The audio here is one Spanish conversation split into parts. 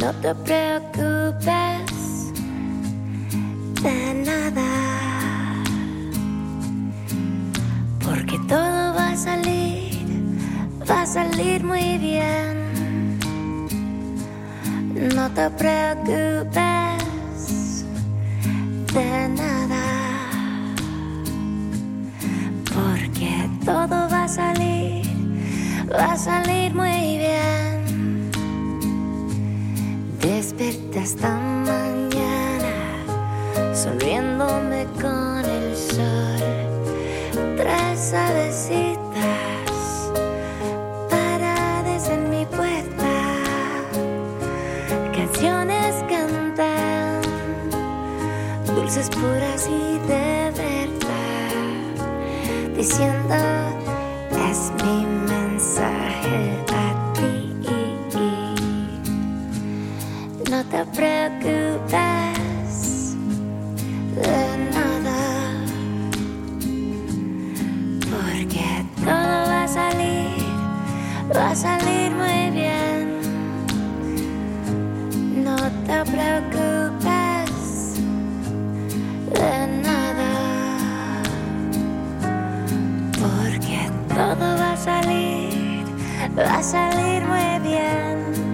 No te preocupes de nada. Porque todo va a salir, va a salir muy bien. No te preocupes de nada. Porque todo va a salir, va a salir muy bien. Desperta esta mañana, sonriéndome con el sol. Tres avecitas paradas en mi puerta. Canciones cantan, dulces puras y de verdad. Diciendo, es mi mensaje No te preocupes de nada, porque todo va a salir, va a salir muy bien. No te preocupes de nada, porque todo va a salir, va a salir muy bien.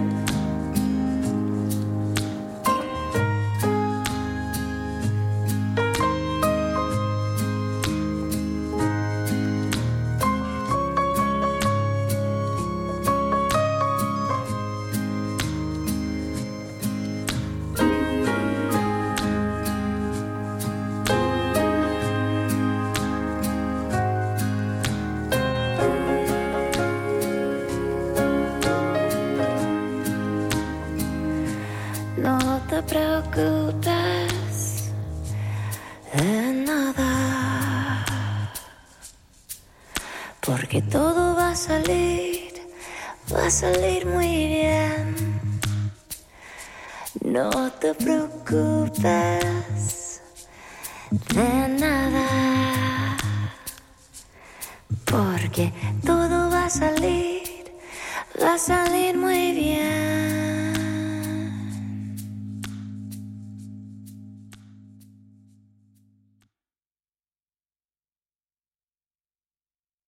Preocupes de nada, porque todo va a salir, va a salir muy bien. No te preocupes de nada, porque todo va a salir, va a salir muy bien.